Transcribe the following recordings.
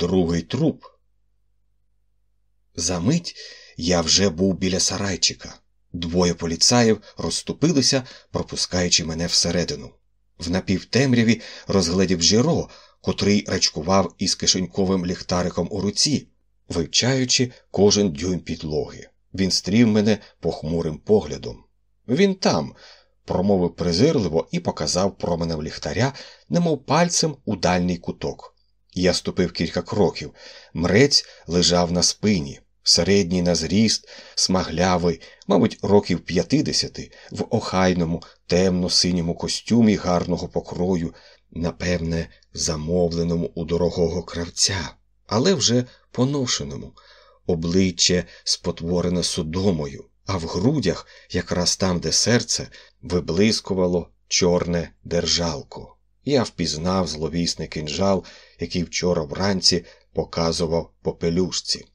Другий труп. Замить я вже був біля сарайчика. Двоє поліцаїв розступилися, пропускаючи мене всередину. В напівтемряві розгледів Жіро, котрий рачкував із кишеньковим ліхтариком у руці, вивчаючи кожен дюйм підлоги. Він стрів мене похмурим поглядом. Він там, промовив презирливо і показав променем ліхтаря, немов пальцем у дальній куток. Я ступив кілька кроків. Мрець лежав на спині, середній на зріст, смаглявий, мабуть, років п'ятидесяти, в охайному, темно-синьому костюмі гарного покрою, напевне, замовленому у дорогого кравця, але вже поношеному, обличчя спотворене судомою, а в грудях, якраз там, де серце, виблискувало чорне держалко. Я впізнав зловісний кинжал, який вчора вранці показував попелюшці.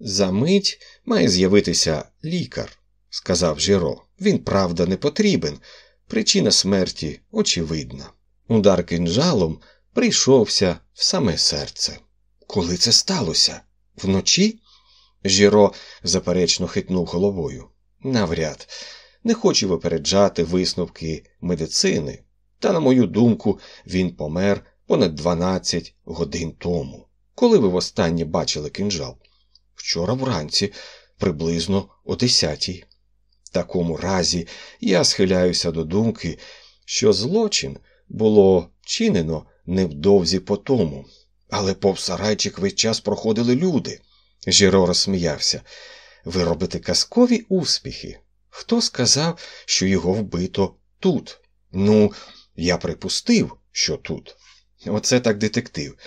За мить має з'явитися лікар, сказав Жіро. Він, правда, не потрібен. Причина смерті очевидна. Удар кинжалом прийшовся в саме серце. Коли це сталося? Вночі? Жіро заперечно хитнув головою. Навряд, не хочу випереджати висновки медицини, та, на мою думку, він помер понад 12 годин тому. Коли ви востаннє бачили кинжал? Вчора вранці, приблизно о десятій. В такому разі я схиляюся до думки, що злочин було чинено невдовзі по тому, але повз сарайчик весь час проходили люди. Жіро розсміявся. Ви робите казкові успіхи. Хто сказав, що його вбито тут? Ну, я припустив, що тут. Оце так детектив.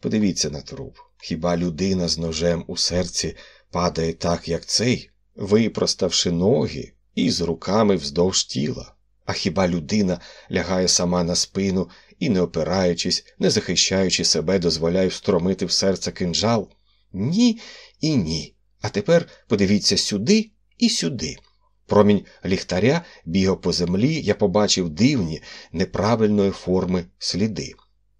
Подивіться на труп. Хіба людина з ножем у серці падає так, як цей, випроставши ноги і з руками вздовж тіла? А хіба людина лягає сама на спину і, не опираючись, не захищаючи себе, дозволяє встромити в серце кинджал? Ні і ні. А тепер подивіться сюди і сюди. Промінь ліхтаря бігав по землі, я побачив дивні, неправильної форми сліди.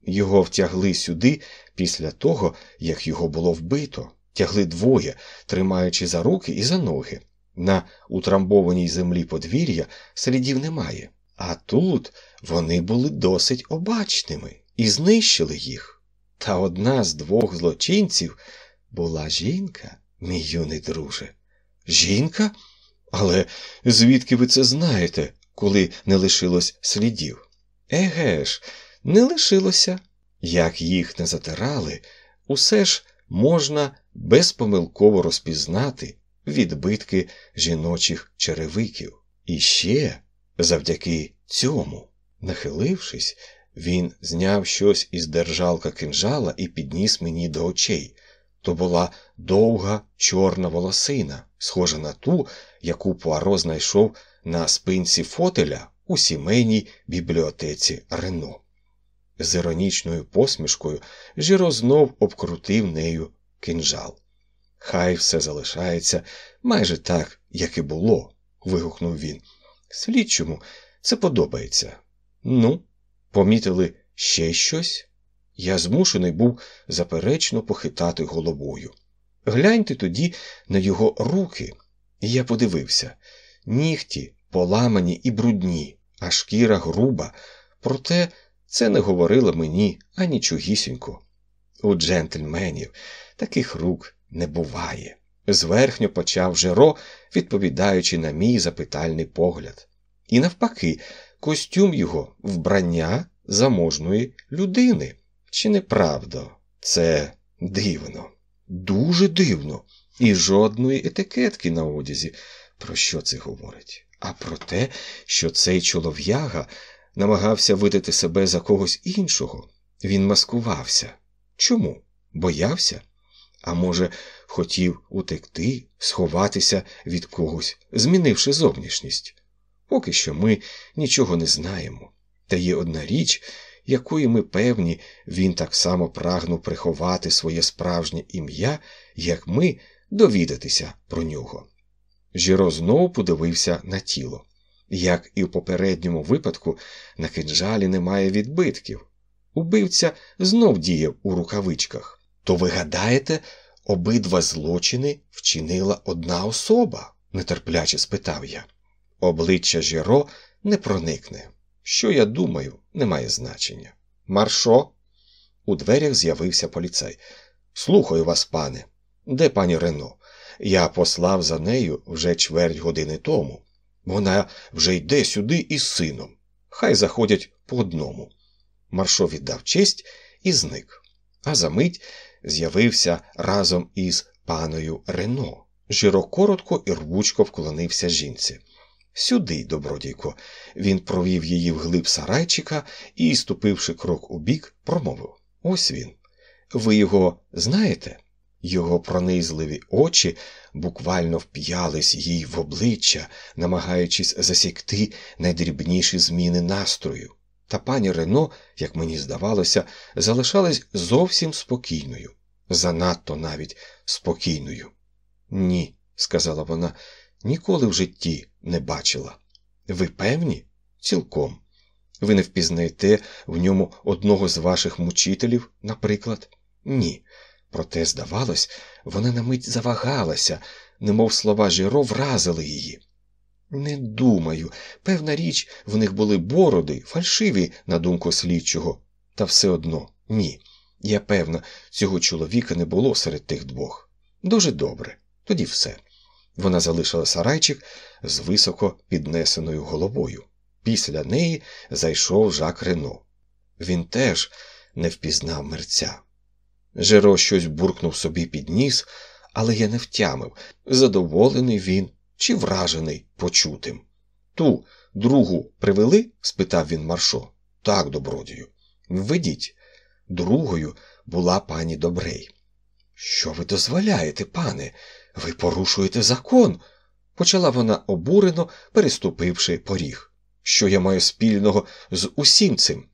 Його втягли сюди після того, як його було вбито, тягли двоє, тримаючи за руки і за ноги. На утрамбованій землі подвір'я слідів немає. А тут вони були досить обачними і знищили їх. Та одна з двох злочинців була жінка, мій юний друже. Жінка? Але звідки ви це знаєте, коли не лишилось слідів? Еге ж, не лишилося. Як їх не затирали, усе ж можна безпомилково розпізнати відбитки жіночих черевиків. І ще, завдяки цьому, нахилившись, він зняв щось із держалка кинжала і підніс мені до очей. То була довга чорна волосина, схожа на ту, яку Пуаро знайшов на спинці фотеля у сімейній бібліотеці Рено. З іронічною посмішкою Жіро знов обкрутив нею кинжал. Хай все залишається майже так, як і було, вигукнув він. Слідчому це подобається. Ну, помітили ще щось? Я змушений був заперечно похитати головою. Гляньте тоді на його руки. Я подивився нігті поламані і брудні, а шкіра груба, проте це не говорило мені анічогісінько. У джентльменів таких рук не буває. Зверхньо почав Жеро, відповідаючи на мій запитальний погляд. І навпаки, костюм його вбрання заможної людини. Чи не правда? Це дивно, дуже дивно, і жодної етикетки на одязі. Про що це говорить? А про те, що цей чолов'яга намагався видати себе за когось іншого. Він маскувався. Чому? Боявся? А може, хотів утекти, сховатися від когось, змінивши зовнішність? Поки що ми нічого не знаємо. Та є одна річ, якої ми певні, він так само прагнув приховати своє справжнє ім'я, як ми довідатися про нього. Жіро знову подивився на тіло. Як і в попередньому випадку, на кинджалі немає відбитків. Убивця знов діяв у рукавичках. То ви гадаєте, обидва злочини вчинила одна особа? нетерпляче спитав я. Обличчя Жіро не проникне. Що я думаю, не має значення. Маршо? У дверях з'явився поліцай. Слухаю вас, пане. Де пані Рено? Я послав за нею вже чверть години тому. Вона вже йде сюди із сином. Хай заходять по одному. Маршо віддав честь і зник. А за мить з'явився разом із паною Рено. Жиро коротко і рвучко вклонився жінці. Сюди, добродійко, він провів її вглиб сарайчика і, ступивши крок у бік, промовив Ось він. Ви його знаєте? Його пронизливі очі буквально вп'ялись їй в обличчя, намагаючись засікти найдрібніші зміни настрою. Та пані Рено, як мені здавалося, залишалась зовсім спокійною, занадто навіть спокійною. Ні, сказала вона, ніколи в житті не бачила. Ви певні? Цілком. Ви не впізнаєте в ньому одного з ваших мучителів, наприклад? Ні. Проте, здавалось, вона на мить завагалася, немов слова Жиро вразили її. Не думаю, певна річ, в них були бороди, фальшиві, на думку слідчого, та все одно ні. Я певна, цього чоловіка не було серед тих двох. Дуже добре, тоді все. Вона залишила сарайчик з високо піднесеною головою. Після неї зайшов Жак Рено. Він теж не впізнав мерця. Жеро щось буркнув собі під ніс, але я не втямив, задоволений він чи вражений почутим. Ту другу привели? спитав він Маршо. Так, добродію. Введіть. Другою була пані Добрей. Що ви дозволяєте, пане? Ви порушуєте закон, почала вона обурено, переступивши поріг. Що я маю спільного з усім цим?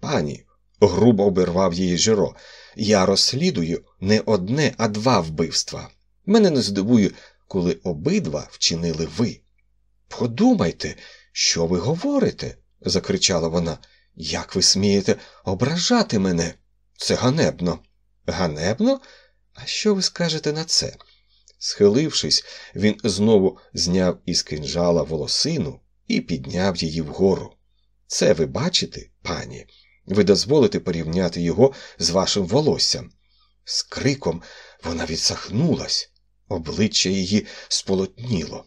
Пані, грубо обірвав її Жиро, я розслідую не одне, а два вбивства. Мене не здивує, коли обидва вчинили ви. Подумайте, що ви говорите, закричала вона. Як ви смієте ображати мене? Це ганебно. Ганебно? А що ви скажете на це? Схилившись, він знову зняв із кинжала волосину і підняв її вгору. Це ви бачите, пані? Ви дозволите порівняти його з вашим волоссям. З криком вона відсахнулась, обличчя її сполотніло.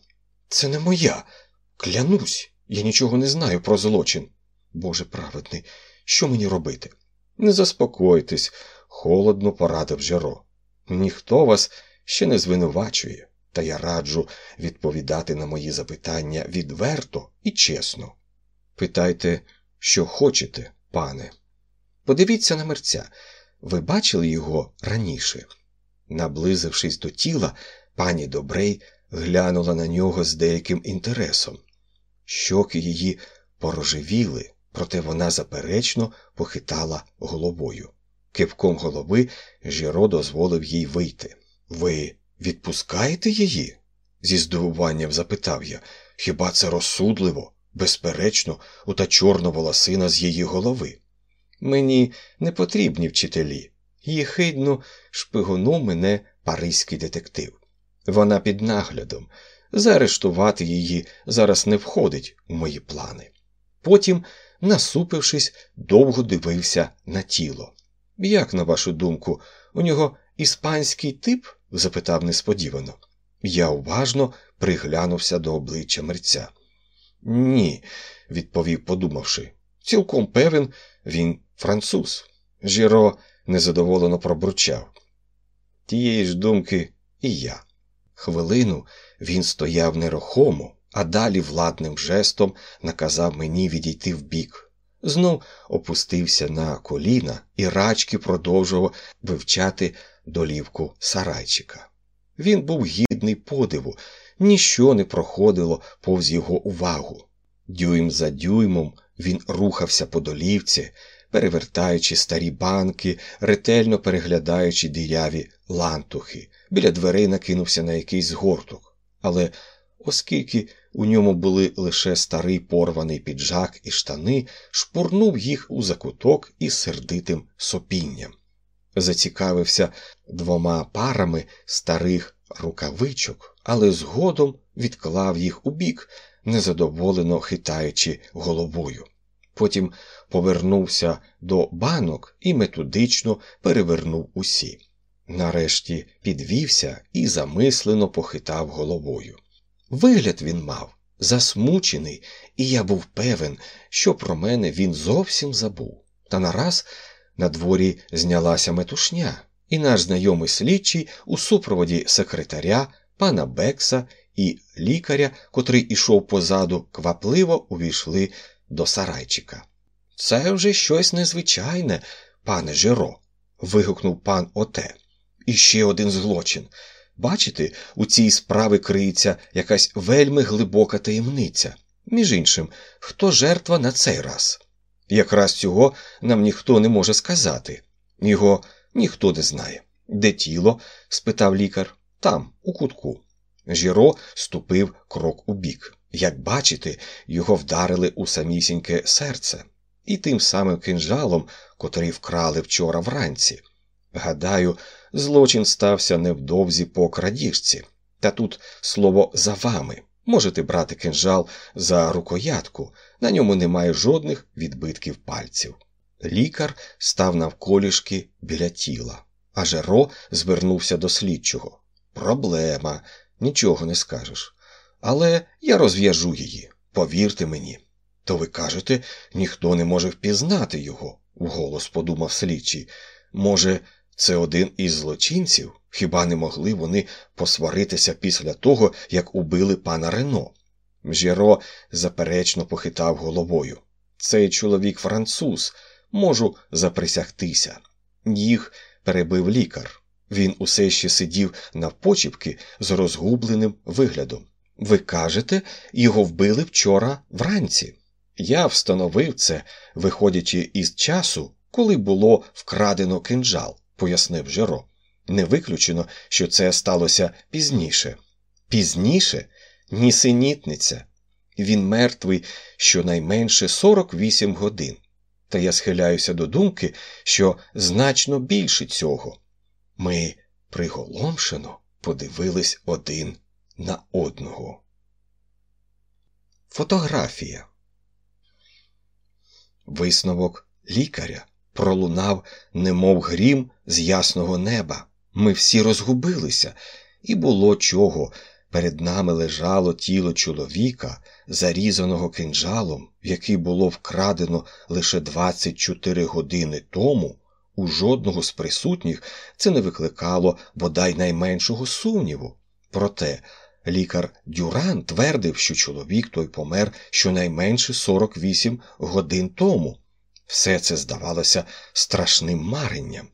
Це не моя. Клянусь, я нічого не знаю про злочин. Боже праведний, що мені робити? Не заспокойтесь, холодно порадив Жеро. Ніхто вас ще не звинувачує, та я раджу відповідати на мої запитання відверто і чесно. Питайте, що хочете, пане. Подивіться на мерця. Ви бачили його раніше? Наблизившись до тіла, пані Добрей глянула на нього з деяким інтересом. Щоки її порожевіли, проте вона заперечно похитала головою. Кивком голови Жіро дозволив їй вийти. Ви відпускаєте її? зі здивуванням запитав я. Хіба це розсудливо? Безперечно, ота чорна волосина з її голови. Мені не потрібні вчителі. Їхидно шпигонув мене паризький детектив. Вона під наглядом. Заарештувати її зараз не входить у мої плани. Потім, насупившись, довго дивився на тіло. Як, на вашу думку, у нього іспанський тип? запитав несподівано. Я уважно приглянувся до обличчя мерця. Ні, відповів, подумавши. Цілком певен, він француз. Жіро незадоволено пробурчав. Тієї ж думки і я. Хвилину він стояв нерухомо, а далі владним жестом наказав мені відійти вбік. Знов опустився на коліна і рачки продовжував вивчати долівку сарайчика. Він був гідний подиву, ніщо не проходило повз його увагу. Дюйм за дюймом він рухався по долівці, перевертаючи старі банки, ретельно переглядаючи діряві лантухи, біля дверей накинувся на якийсь згорток. Але оскільки у ньому були лише старий порваний піджак і штани, шпурнув їх у закуток із сердитим сопінням. зацікавився двома парами старих рукавичок, але згодом відклав їх у бік, незадоволено хитаючи головою. Потім повернувся до банок і методично перевернув усі. Нарешті підвівся і замислено похитав головою. Вигляд він мав засмучений, і я був певен, що про мене він зовсім забув. Та нараз на дворі знялася метушня, і наш знайомий слідчий у супроводі секретаря, пана Бекса і лікаря, котрий ішов позаду, квапливо увійшли до сарайчика. Це вже щось незвичайне, пане Жиро. вигукнув пан Оте. І ще один злочин. Бачите, у цій справі криється якась вельми глибока таємниця. Між іншим, хто жертва на цей раз? Якраз цього нам ніхто не може сказати. Його ніхто не знає. Де тіло? спитав лікар. Там, у кутку. Жіро ступив крок у бік. Як бачите, його вдарили у самісіньке серце, і тим самим кинжалом, котрий вкрали вчора вранці. Гадаю, злочин стався невдовзі по крадіжці. Та тут слово за вами. Можете брати кинжал за рукоятку, на ньому немає жодних відбитків пальців. Лікар став навколішки біля тіла, а Жеро звернувся до слідчого. Проблема, нічого не скажеш. Але я розв'яжу її, повірте мені. То ви кажете, ніхто не може впізнати його, вголос подумав слідчий. Може, це один із злочинців? Хіба не могли вони посваритися після того, як убили пана Рено? Жіро заперечно похитав головою. Цей чоловік француз, можу заприсягтися. Їх перебив лікар. Він усе ще сидів навпочіпки з розгубленим виглядом. Ви кажете, його вбили вчора вранці. Я встановив це, виходячи із часу, коли було вкрадено кинджал, пояснив Жиро. Не виключено, що це сталося пізніше. Пізніше нісенітниця. Він мертвий щонайменше 48 годин. Та я схиляюся до думки, що значно більше цього. Ми приголомшено подивились один на одного. Фотографія. Висновок лікаря пролунав, немов грім з ясного неба. Ми всі розгубилися, і було чого. Перед нами лежало тіло чоловіка, зарізаного кинджалом, який було вкрадено лише 24 години тому. У жодного з присутніх це не викликало бодай найменшого сумніву. Проте лікар Дюран твердив, що чоловік той помер щонайменше 48 годин тому. Все це здавалося страшним маренням.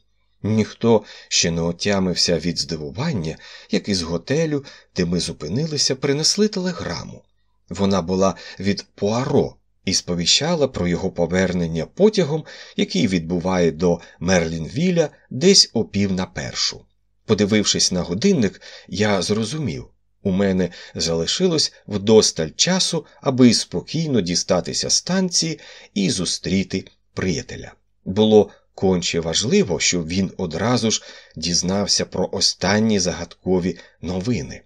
Ніхто ще не отямився від здивування, як із готелю, де ми зупинилися, принесли телеграму. Вона була від Пуаро і сповіщала про його повернення потягом, який відбуває до Мерлінвіля десь о пів на першу. Подивившись на годинник, я зрозумів у мене залишилось вдосталь часу, аби спокійно дістатися станції і зустріти приятеля. Було конче важливо, щоб він одразу ж дізнався про останні загадкові новини.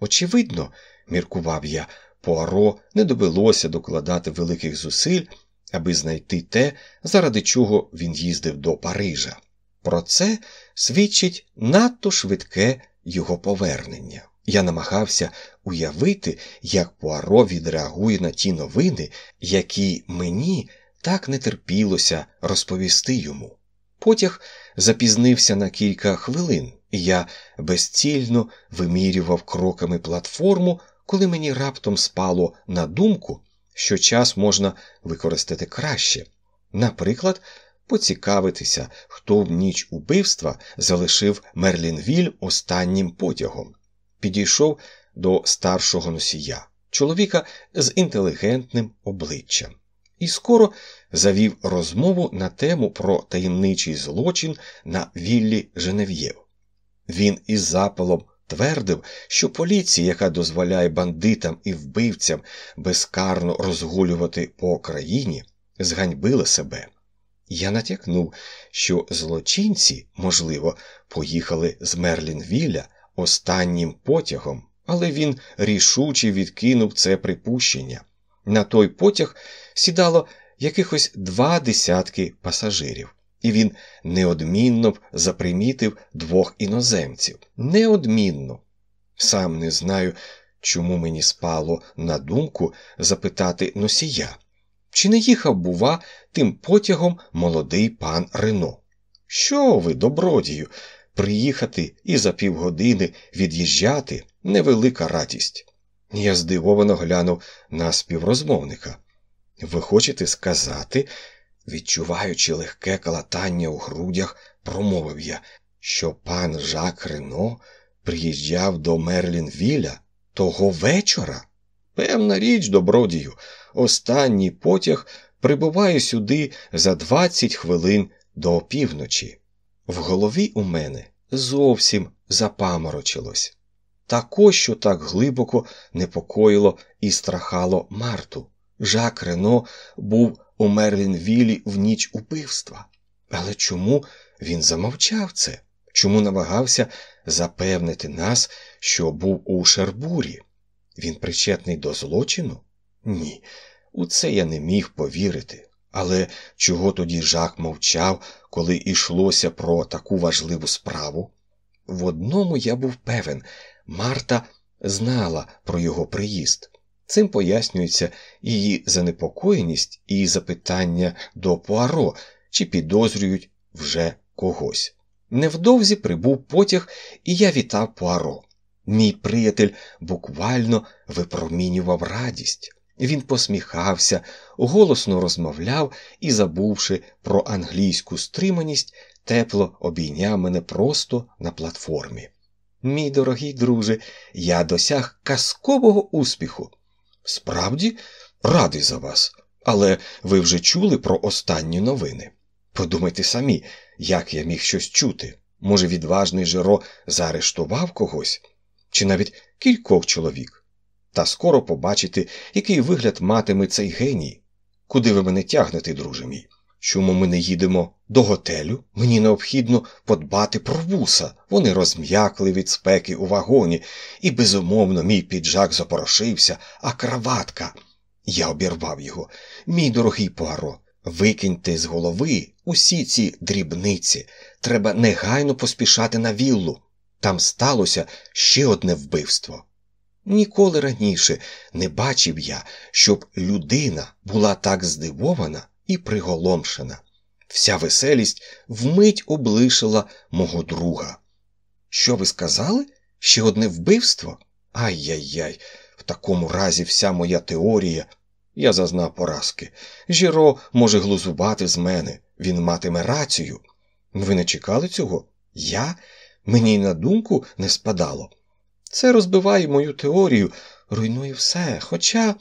Очевидно, міркував я, Пуаро не довелося докладати великих зусиль, аби знайти те, заради чого він їздив до Парижа. Про це свідчить надто швидке його повернення. Я намагався уявити, як Пуаро відреагує на ті новини, які мені так не терпілося розповісти йому. Потяг запізнився на кілька хвилин, і я безцільно вимірював кроками платформу, коли мені раптом спало на думку, що час можна використати краще. Наприклад, поцікавитися, хто в ніч убивства залишив Мерлінвіль останнім потягом. Підійшов до старшого носія, чоловіка з інтелігентним обличчям і скоро завів розмову на тему про таємничий злочин на віллі Женев'єв. Він із запалом твердив, що поліція, яка дозволяє бандитам і вбивцям безкарно розгулювати по країні, зганьбила себе. Я натякнув, що злочинці, можливо, поїхали з Мерлінвіля останнім потягом, але він рішуче відкинув це припущення. На той потяг сідало якихось два десятки пасажирів, і він неодмінно б запримітив двох іноземців. Неодмінно. Сам не знаю, чому мені спало на думку запитати носія. Чи не їхав, бува, тим потягом молодий пан Рено? Що ви, добродію, приїхати і за півгодини від'їжджати невелика радість. Я здивовано глянув на співрозмовника. Ви хочете сказати, відчуваючи легке калатання у грудях, промовив я, що пан Жак Рено приїжджав до Мерлінвіля того вечора? Певна річ, добродію, останній потяг прибуває сюди за 20 хвилин до опівночі. В голові у мене зовсім запаморочилось. Тако, що так глибоко непокоїло і страхало Марту. Жак Рено був у Мерлінвілі в ніч убивства. Але чому він замовчав це? Чому намагався запевнити нас, що був у Шербурі? Він причетний до злочину? Ні, у це я не міг повірити. Але чого тоді Жак мовчав, коли йшлося про таку важливу справу? В одному я був певен, Марта знала про його приїзд. Цим пояснюється її занепокоєність і запитання до Пуаро, чи підозрюють вже когось. Невдовзі прибув потяг, і я вітав Пуаро. Мій приятель буквально випромінював радість. Він посміхався, голосно розмовляв і, забувши про англійську стриманість, тепло обійняв мене просто на платформі. Мій дорогий друже, я досяг казкового успіху. Справді, радий за вас, але ви вже чули про останні новини. Подумайте самі, як я міг щось чути. Може, відважний Жеро заарештував когось, чи навіть кількох чоловік. Та скоро побачите, який вигляд матиме цей геній. Куди ви мене тягнете, друже мій? Чому ми не їдемо до готелю? Мені необхідно подбати про вуса. Вони розм'якли від спеки у вагоні, і, безумовно, мій піджак запорошився, а краватка. Я обірвав його. Мій дорогий Пуаро, викиньте з голови усі ці дрібниці. Треба негайно поспішати на віллу. Там сталося ще одне вбивство. Ніколи раніше не бачив я, щоб людина була так здивована і приголомшена. Вся веселість вмить облишила мого друга. Що ви сказали? Ще одне вбивство? Ай-яй-яй, в такому разі вся моя теорія. Я зазнав поразки. Жіро може глузувати з мене, він матиме рацію. Ви не чекали цього? Я? Мені й на думку не спадало. Це розбиває мою теорію, руйнує все. Хоча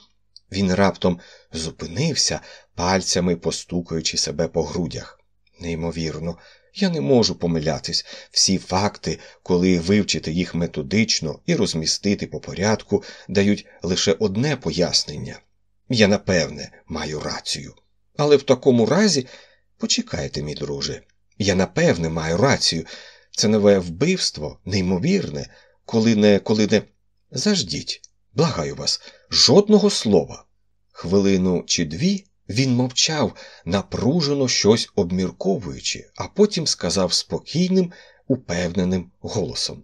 він раптом зупинився, пальцями постукаючи себе по грудях. Неймовірно, я не можу помилятись. Всі факти, коли вивчити їх методично і розмістити по порядку, дають лише одне пояснення. Я, напевне, маю рацію. Але в такому разі, почекайте, мій друже, я напевне маю рацію. Це нове вбивство, неймовірне, коли не, коли не. Заждіть, благаю вас, жодного слова. Хвилину чи дві він мовчав, напружено щось обмірковуючи, а потім сказав спокійним, упевненим голосом.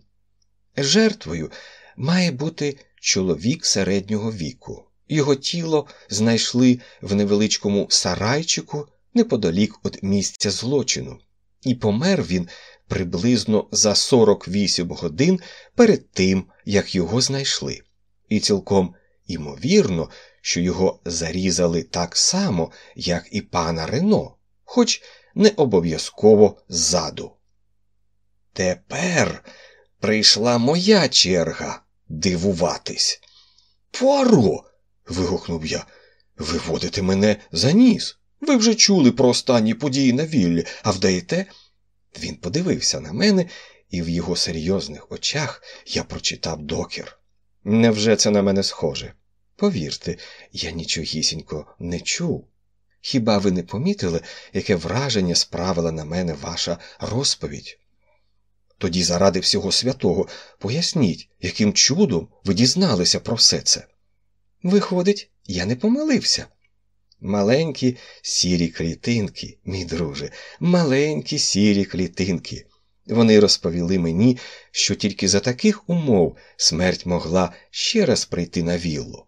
Жертвою має бути чоловік середнього віку. Його тіло знайшли в невеличкому сарайчику неподалік від місця злочину, і помер він приблизно за 48 годин перед тим, як його знайшли, і цілком імовірно, що його зарізали так само, як і пана Рено, хоч не обов'язково ззаду. Тепер прийшла моя черга дивуватись. Пуаро. вигукнув я. Ви водите мене за ніс. Ви вже чули про останні події на віллі, а вдаєте. Він подивився на мене, і в його серйозних очах я прочитав докір. Невже це на мене схоже? Повірте, я нічогісінько не чув. Хіба ви не помітили, яке враження справила на мене ваша розповідь? Тоді, заради всього святого, поясніть, яким чудом ви дізналися про все це. Виходить, я не помилився. Маленькі сірі клітинки, мій друже, маленькі сірі клітинки. Вони розповіли мені, що тільки за таких умов смерть могла ще раз прийти на віллу.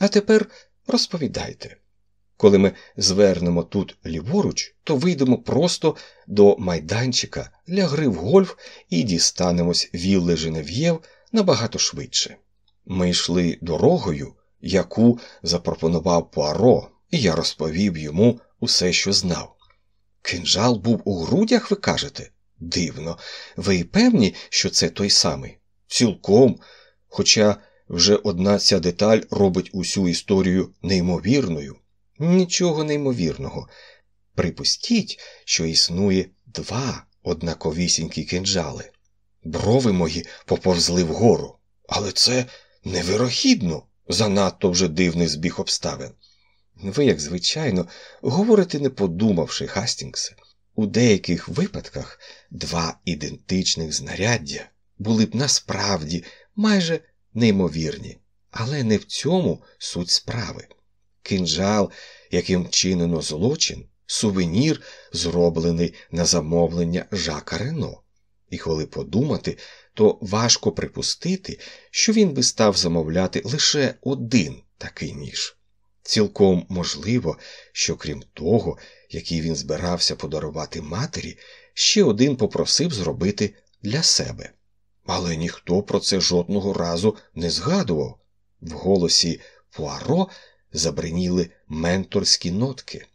А тепер розповідайте. Коли ми звернемо тут ліворуч, то вийдемо просто до майданчика для гри в гольф і дістанемось вілли Женев'єв набагато швидше. Ми йшли дорогою, яку запропонував Пуаро, і я розповів йому усе, що знав. Кинжал був у грудях, ви кажете? Дивно. Ви певні, що це той самий? Цілком. Хоча вже одна ця деталь робить усю історію неймовірною. Нічого неймовірного. Припустіть, що існує два однаковісінькі кинджали. Брови мої поповзли вгору, але це невирохідно, занадто вже дивний збіг обставин. Ви, як звичайно, говорите, не подумавши, Гастінгсе. У деяких випадках два ідентичних знаряддя були б насправді майже неймовірні, але не в цьому суть справи. Кинжал, яким чинено злочин, сувенір, зроблений на замовлення Жака Рено. І коли подумати, то важко припустити, що він би став замовляти лише один такий ніж. Цілком можливо, що крім того, який він збирався подарувати матері, ще один попросив зробити для себе. Але ніхто про це жодного разу не згадував. В голосі Пуаро забриніли менторські нотки.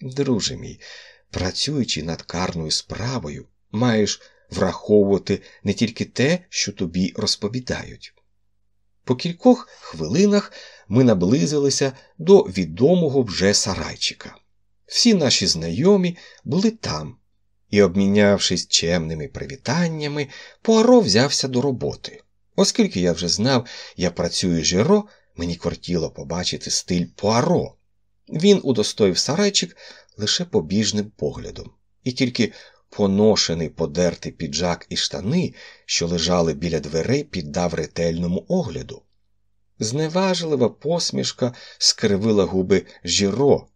Друже мій, працюючи над карною справою, маєш враховувати не тільки те, що тобі розповідають. По кількох хвилинах ми наблизилися до відомого вже сарайчика. Всі наші знайомі були там, і, обмінявшись чемними привітаннями, Пуаро взявся до роботи. Оскільки я вже знав, я працюю жиро, мені кортіло побачити стиль Пуаро. Він удостоїв сарайчик лише побіжним поглядом, і тільки поношений подертий піджак і штани, що лежали біля дверей, піддав ретельному огляду. Зневажлива посмішка скривила губи жіро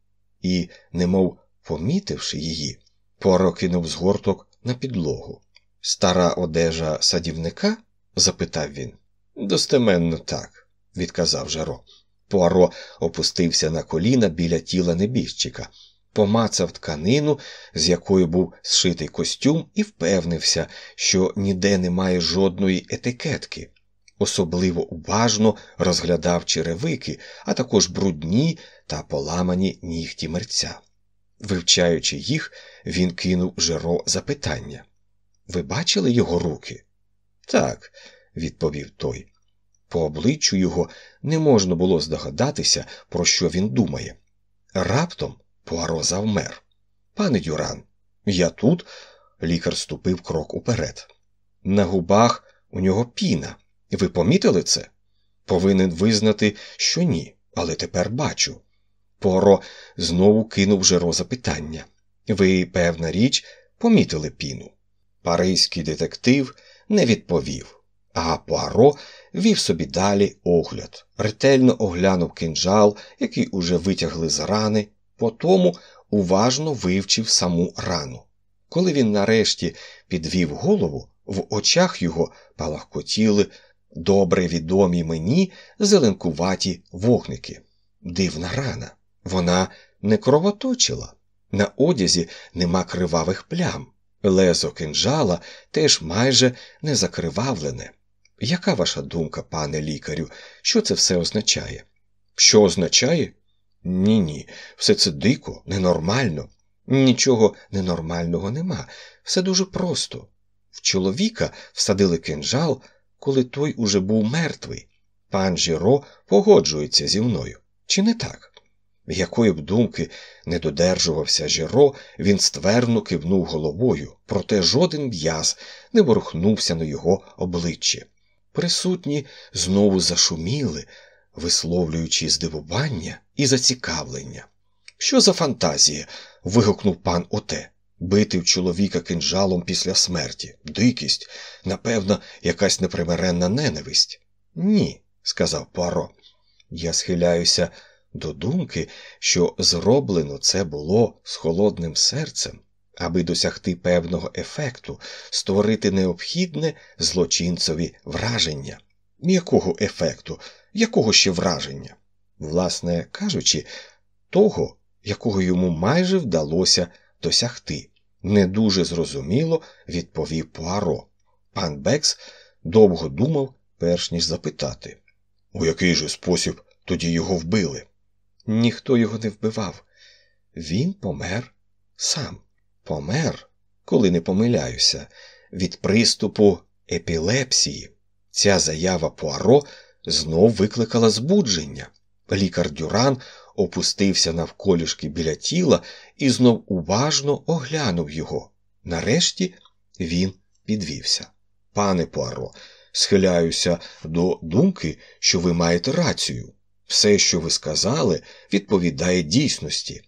і, немов помітивши її, порокинув згорток на підлогу. Стара одежа садівника? запитав він. Достеменно так, відказав Жаро. Пуаро опустився на коліна біля тіла небіжчика, помацав тканину, з якої був зшитий костюм, і впевнився, що ніде немає жодної етикетки. Особливо уважно розглядав черевики, а також брудні та поламані нігті мерця. Вивчаючи їх, він кинув Жеро запитання. Ви бачили його руки? Так, відповів той. По обличчю його не можна було здогадатися, про що він думає. Раптом Пуаро завмер. Пане Дюран, я тут. Лікар ступив крок уперед. На губах у нього піна. Ви помітили це? Повинен визнати, що ні, але тепер бачу. Поро знову кинув Жеро запитання. Ви, певна річ, помітили піну. Паризький детектив не відповів, а Пуаро вів собі далі огляд, ретельно оглянув кинджал, який уже витягли з рани, потому уважно вивчив саму рану. Коли він нарешті підвів голову, в очах його палахкотіли добре відомі мені зеленкуваті вогники. Дивна рана. Вона не кровоточила. На одязі нема кривавих плям. Лезо кинжала теж майже не закривавлене. Яка ваша думка, пане лікарю, що це все означає? Що означає? Ні, ні, все це дико, ненормально. Нічого ненормального нема. Все дуже просто. В чоловіка всадили кинжал, коли той уже був мертвий. Пан Жіро погоджується зі мною. Чи не так? Якої б думки не додержувався Жіро, він ствердно кивнув головою, проте жоден м'яз не ворухнувся на його обличчі. Присутні знову зашуміли, висловлюючи здивування і зацікавлення. Що за фантазія? вигукнув пан Оте. Бити в чоловіка кинджалом після смерті, дикість, напевно, якась непримиренна ненависть. Ні, сказав Пуаро. Я схиляюся до думки, що зроблено це було з холодним серцем, аби досягти певного ефекту, створити необхідне злочинцеві враження. Якого ефекту, якого ще враження? Власне кажучи, того, якого йому майже вдалося досягти. Не дуже зрозуміло відповів Пуаро. Пан Бекс довго думав, перш ніж запитати. У який же спосіб тоді його вбили? Ніхто його не вбивав. Він помер сам. Помер, коли не помиляюся, від приступу епілепсії. Ця заява Пуаро знов викликала збудження. Лікар Дюран опустився навколішки біля тіла і знов уважно оглянув його. Нарешті він підвівся. Пане Пуаро, схиляюся до думки, що ви маєте рацію. Все, що ви сказали, відповідає дійсності.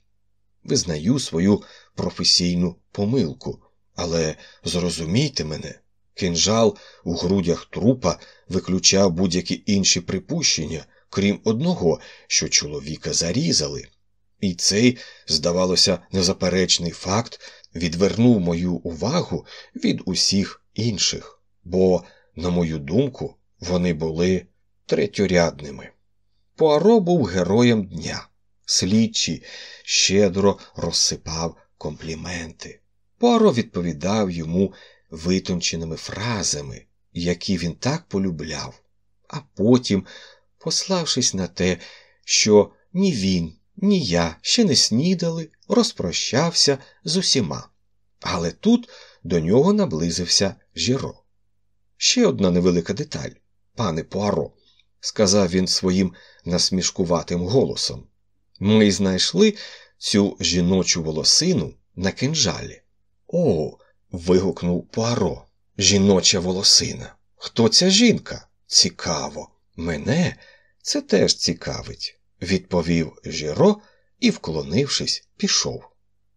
Визнаю свою професійну помилку, але зрозумійте мене, кинжал у грудях трупа виключав будь-які інші припущення, крім одного, що чоловіка зарізали. І цей, здавалося, незаперечний факт відвернув мою увагу від усіх інших, бо, на мою думку, вони були третьорядними. Пуаро був героєм дня. Слідчий щедро розсипав компліменти. Пуаро відповідав йому витонченими фразами, які він так полюбляв, а потім, пославшись на те, що ні він, ні я ще не снідали, розпрощався з усіма. Але тут до нього наблизився Жіро. Ще одна невелика деталь, пане Пуаро, сказав він своїм насмішкуватим голосом. Ми знайшли цю жіночу волосину на кинжалі. О. вигукнув Пуаро. Жіноча волосина. Хто ця жінка? Цікаво. Мене це теж цікавить, відповів Жіро і, вклонившись, пішов.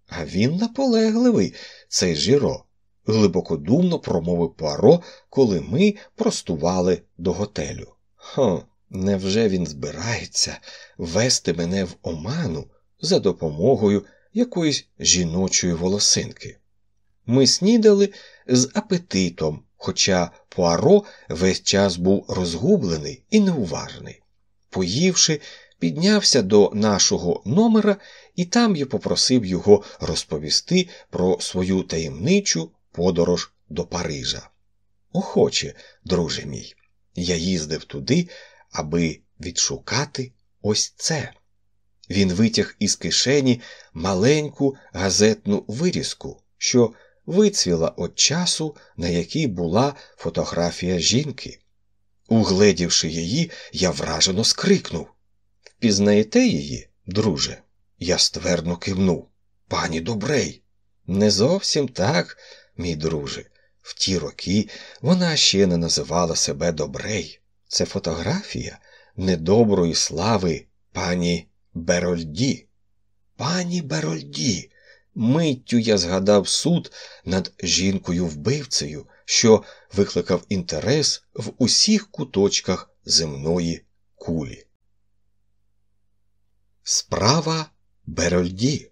А він наполегливий, цей Жіро, глибокодумно промовив Пуаро, коли ми простували до готелю. Хо, невже він збирається вести мене в оману за допомогою якоїсь жіночої волосинки? Ми снідали з апетитом, хоча Пуаро весь час був розгублений і неуважний. Поївши, піднявся до нашого номера і там я попросив його розповісти про свою таємничу подорож до Парижа. Охоче, друже мій, я їздив туди, аби відшукати ось це. Він витяг із кишені маленьку газетну вирізку, що вицвіла від часу, на якій була фотографія жінки. Угледівши її, я вражено скрикнув Впізнаєте її, друже? Я ствердно кивнув. Пані Добрей. Не зовсім так, мій друже. В ті роки вона ще не називала себе Добрей. Це фотографія недоброї слави пані Берольді. Пані Берольді. Миттю я згадав суд над жінкою вбивцею, що викликав інтерес в усіх куточках земної кулі. Справа Берольді.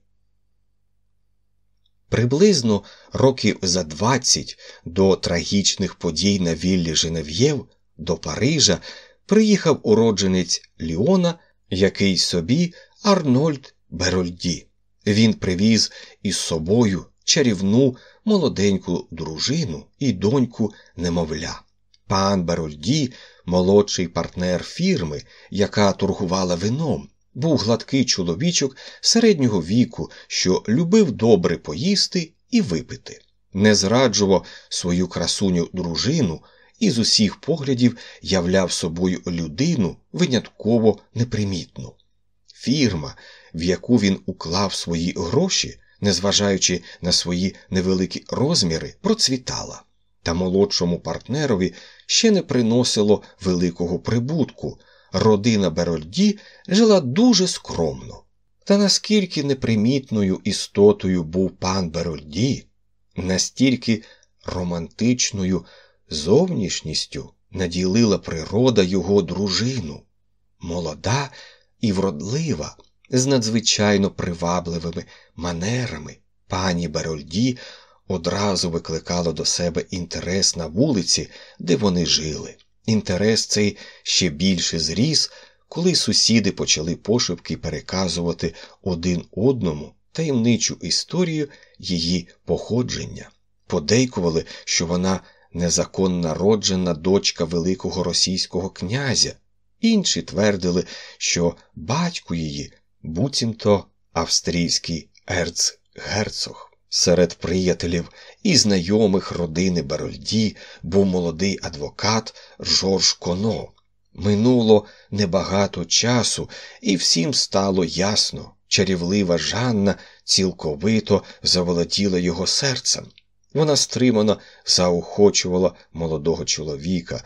Приблизно років за 20 до трагічних подій на віллі Женев'єв до Парижа приїхав уродженець Ліона, який собі Арнольд Берольді. Він привіз із собою чарівну молоденьку дружину і доньку немовля. Пан Берольді, молодший партнер фірми, яка торгувала вином, був гладкий чоловічок середнього віку, що любив добре поїсти і випити, не зраджував свою красуню дружину і з усіх поглядів являв собою людину винятково непримітну. Фірма, в яку він уклав свої гроші, незважаючи на свої невеликі розміри, процвітала, та молодшому партнерові ще не приносило великого прибутку. Родина Берольді жила дуже скромно. Та наскільки непримітною істотою був пан Берольді, настільки романтичною зовнішністю наділила природа його дружину, молода і вродлива, з надзвичайно привабливими манерами. Пані Берольді одразу викликала до себе інтерес на вулиці, де вони жили. Інтерес цей ще більше зріс, коли сусіди почали пошепки переказувати один одному таємничу історію її походження, подейкували, що вона незаконно роджена дочка великого російського князя, інші твердили, що батько її буцімто австрійський ерцгерцог. Серед приятелів і знайомих родини Барольді був молодий адвокат Жорж Коно. Минуло небагато часу, і всім стало ясно, чарівлива Жанна цілковито заволоділа його серцем. Вона стримано заохочувала молодого чоловіка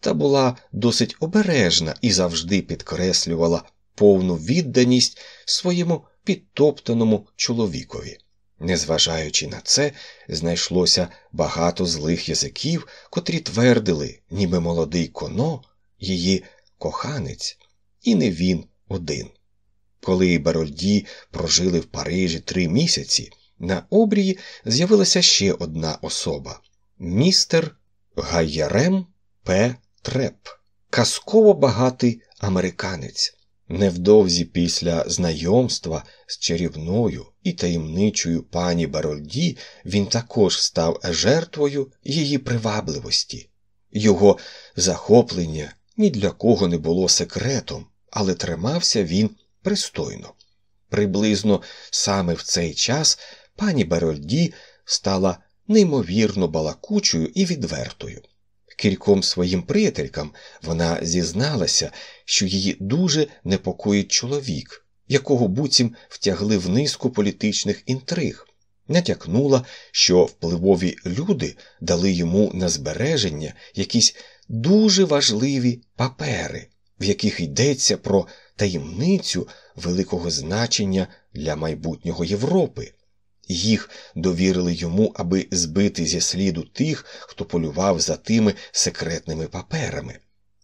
та була досить обережна і завжди підкреслювала повну відданість своєму підтоптаному чоловікові. Незважаючи на це, знайшлося багато злих язиків, котрі твердили, ніби молодий коно, її коханець, і не він один. Коли Барольді прожили в Парижі три місяці, на обрії з'явилася ще одна особа містер Гайярем П. Треп, казково багатий американець. Невдовзі після знайомства з чарівною і таємничою пані Барольді він також став жертвою її привабливості. Його захоплення ні для кого не було секретом, але тримався він пристойно. Приблизно саме в цей час пані Барольді стала неймовірно балакучою і відвертою. Кільком своїм приятелькам вона зізналася, що її дуже непокоїть чоловік, якого буцім втягли в низку політичних інтриг, натякнула, що впливові люди дали йому на збереження якісь дуже важливі папери, в яких йдеться про таємницю великого значення для майбутнього Європи. Їх довірили йому, аби збити зі сліду тих, хто полював за тими секретними паперами.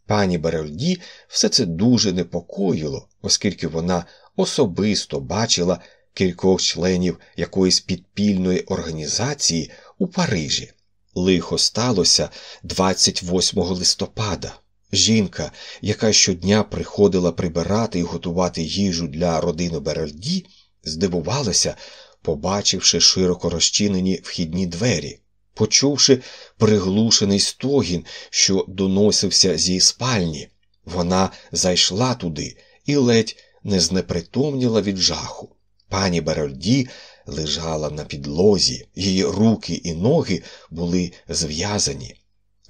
Пані Берольді все це дуже непокоїло, оскільки вона особисто бачила кількох членів якоїсь підпільної організації у Парижі. Лихо сталося 28 листопада. Жінка, яка щодня приходила прибирати і готувати їжу для родини Берольді, здивувалася, побачивши широко розчинені вхідні двері, почувши приглушений стогін, що доносився зі спальні, вона зайшла туди і ледь не знепритомніла від жаху. Пані Берольді лежала на підлозі, її руки і ноги були зв'язані.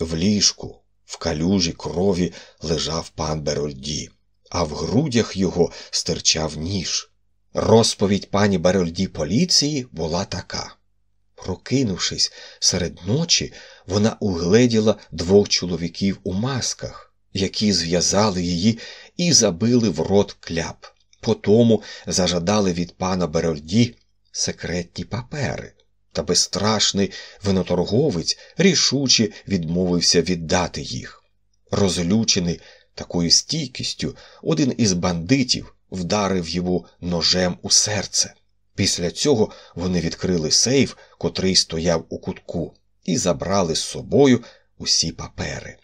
В ліжку, в калюжі крові лежав пан Берольді, а в грудях його стирчав ніж. Розповідь пані Барольді поліції була така. Прокинувшись серед ночі, вона угледіла двох чоловіків у масках, які зв'язали її і забили в рот кляп. Потому зажадали від пана Берольді секретні папери, та безстрашний виноторговець рішуче відмовився віддати їх. Розлючений такою стійкістю, один із бандитів вдарив його ножем у серце. Після цього вони відкрили сейф, котрий стояв у кутку, і забрали з собою усі папери.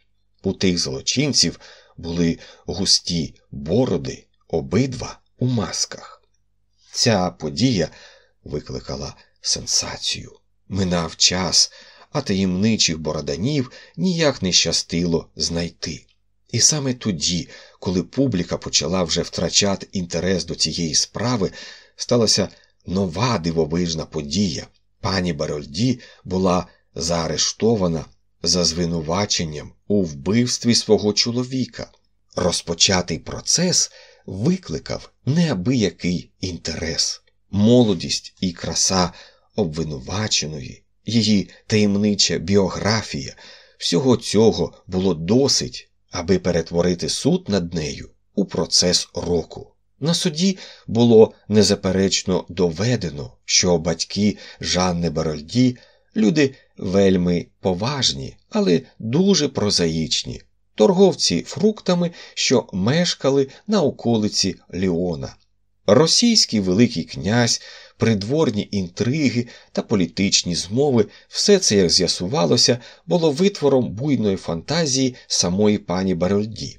У тих злочинців були густі бороди, обидва у масках. Ця подія викликала сенсацію. Минав час, а таємничих бороданів ніяк не щастило знайти. І саме тоді, коли публіка почала вже втрачати інтерес до цієї справи, сталася нова дивовижна подія. Пані Барольді була заарештована за звинуваченням у вбивстві свого чоловіка. Розпочатий процес викликав неабиякий інтерес, молодість і краса обвинуваченої, її таємнича біографія. Всього цього було досить, аби перетворити суд над нею у процес року. На суді було незаперечно доведено, що батьки Жанни Барольді люди вельми поважні, але дуже прозаїчні, торговці фруктами, що мешкали на околиці Ліона. Російський Великий князь, придворні інтриги та політичні змови, все це, як з'ясувалося, було витвором буйної фантазії самої пані Барольді.